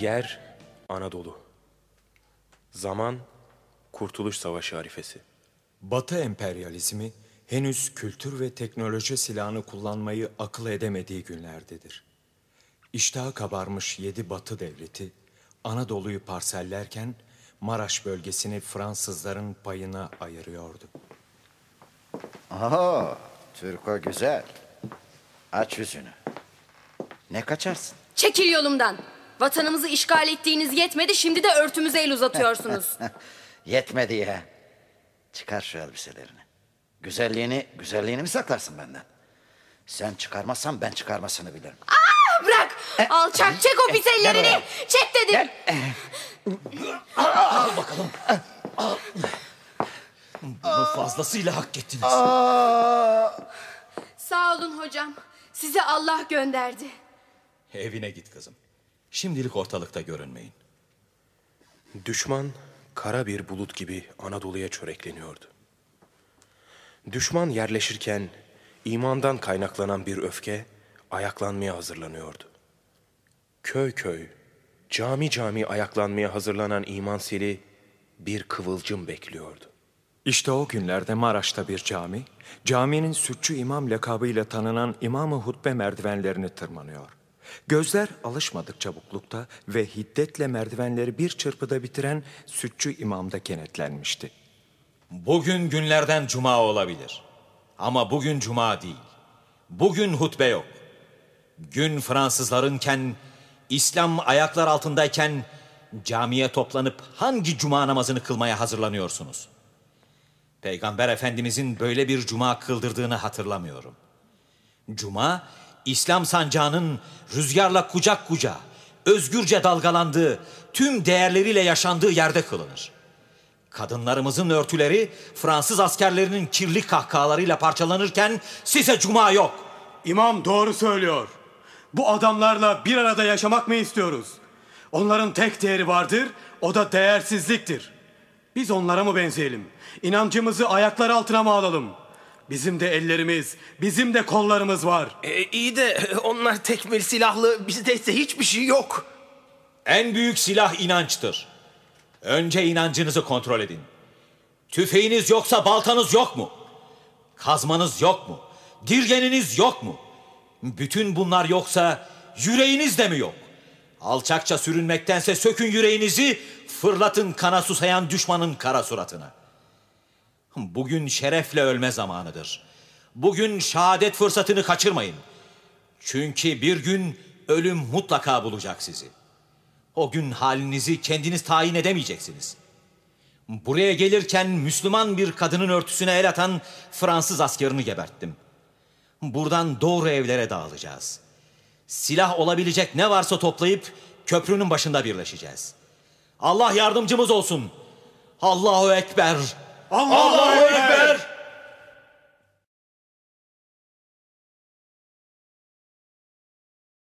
Yer Anadolu. Zaman Kurtuluş Savaşı arifesi. Batı emperyalizmi henüz kültür ve teknoloji silahını kullanmayı akıl edemediği günlerdedir. İştahı kabarmış yedi Batı devleti Anadolu'yu parsellerken Maraş bölgesini Fransızların payına ayırıyordu. Aha, Türko güzel. Aç yüzünü. Ne kaçarsın? Çekil yolumdan. Vatanımızı işgal ettiğiniz yetmedi şimdi de örtümüze el uzatıyorsunuz. Yetmedi ya. Çıkar şu elbiselerini. Güzelliğini, güzelliğini mi saklarsın benden? Sen çıkarmazsan ben çıkarmasını bilirim. Bırak alçak çek o pis ellerini. Çek dedim. Bunu fazlasıyla hak ettiniz. Sağ olun hocam. Sizi Allah gönderdi. Evine git kızım. Şimdilik ortalıkta görünmeyin. Düşman kara bir bulut gibi Anadolu'ya çörekleniyordu. Düşman yerleşirken imandan kaynaklanan bir öfke ayaklanmaya hazırlanıyordu. Köy köy, cami cami ayaklanmaya hazırlanan iman seli bir kıvılcım bekliyordu. İşte o günlerde Maraş'ta bir cami, caminin sütçü imam lakabıyla tanınan İmam-ı Hutbe merdivenlerini tırmanıyor. Gözler alışmadık çabuklukta ve hiddetle merdivenleri bir çırpıda bitiren sütçü imamda kenetlenmişti. Bugün günlerden cuma olabilir. Ama bugün cuma değil. Bugün hutbe yok. Gün Fransızlarınken, İslam ayaklar altındayken camiye toplanıp hangi cuma namazını kılmaya hazırlanıyorsunuz? Peygamber Efendimizin böyle bir cuma kıldırdığını hatırlamıyorum. Cuma, İslam sancağının rüzgarla kucak kucağa, özgürce dalgalandığı, tüm değerleriyle yaşandığı yerde kılınır. Kadınlarımızın örtüleri Fransız askerlerinin kirli kahkahalarıyla parçalanırken size cuma yok. İmam doğru söylüyor. Bu adamlarla bir arada yaşamak mı istiyoruz? Onların tek değeri vardır, o da değersizliktir. Biz onlara mı benzeyelim? İnancımızı ayaklar altına mı alalım? Bizim de ellerimiz, bizim de kollarımız var. E, iyi de onlar tekmil silahlı, bizde ise hiçbir şey yok. En büyük silah inançtır. Önce inancınızı kontrol edin. Tüfeğiniz yoksa baltanız yok mu? Kazmanız yok mu? Dirgeniniz yok mu? Bütün bunlar yoksa yüreğiniz de mi yok? Alçakça sürünmektense sökün yüreğinizi, fırlatın kana susayan düşmanın kara suratına. Bugün şerefle ölme zamanıdır. Bugün şehadet fırsatını kaçırmayın. Çünkü bir gün ölüm mutlaka bulacak sizi. O gün halinizi kendiniz tayin edemeyeceksiniz. Buraya gelirken Müslüman bir kadının örtüsüne el atan Fransız askerini geberttim. Buradan doğru evlere dağılacağız. Silah olabilecek ne varsa toplayıp köprünün başında birleşeceğiz. Allah yardımcımız olsun. Allahu Ekber. Allahu